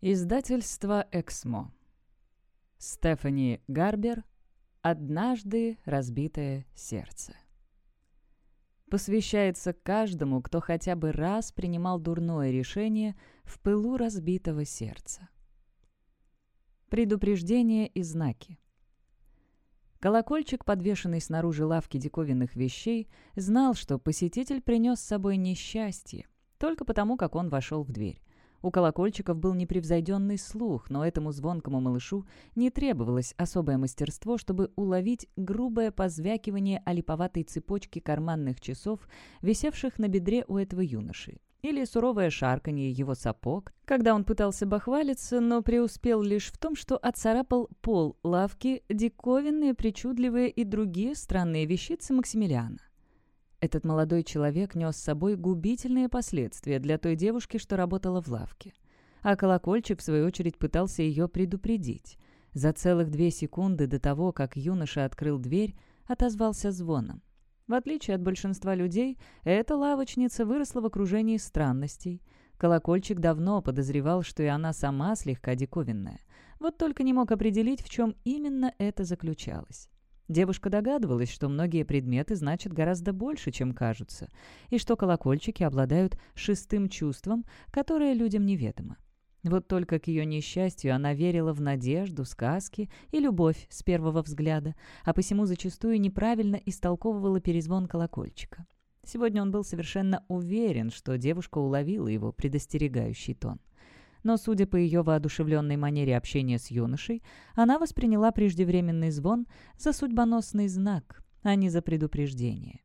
Издательство «Эксмо». Стефани Гарбер «Однажды разбитое сердце». Посвящается каждому, кто хотя бы раз принимал дурное решение в пылу разбитого сердца. Предупреждения и знаки. Колокольчик, подвешенный снаружи лавки диковинных вещей, знал, что посетитель принес с собой несчастье, только потому, как он вошел в дверь. У колокольчиков был непревзойденный слух, но этому звонкому малышу не требовалось особое мастерство, чтобы уловить грубое позвякивание о липоватой цепочке карманных часов, висевших на бедре у этого юноши. Или суровое шарканье его сапог, когда он пытался бахвалиться, но преуспел лишь в том, что отцарапал пол лавки диковинные, причудливые и другие странные вещицы Максимилиана. Этот молодой человек нес с собой губительные последствия для той девушки, что работала в лавке. А колокольчик, в свою очередь, пытался ее предупредить. За целых две секунды до того, как юноша открыл дверь, отозвался звоном. В отличие от большинства людей, эта лавочница выросла в окружении странностей. Колокольчик давно подозревал, что и она сама слегка диковинная. Вот только не мог определить, в чем именно это заключалось. Девушка догадывалась, что многие предметы значат гораздо больше, чем кажутся, и что колокольчики обладают шестым чувством, которое людям неведомо. Вот только к ее несчастью она верила в надежду, сказки и любовь с первого взгляда, а посему зачастую неправильно истолковывала перезвон колокольчика. Сегодня он был совершенно уверен, что девушка уловила его предостерегающий тон но, судя по ее воодушевленной манере общения с юношей, она восприняла преждевременный звон за судьбоносный знак, а не за предупреждение.